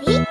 story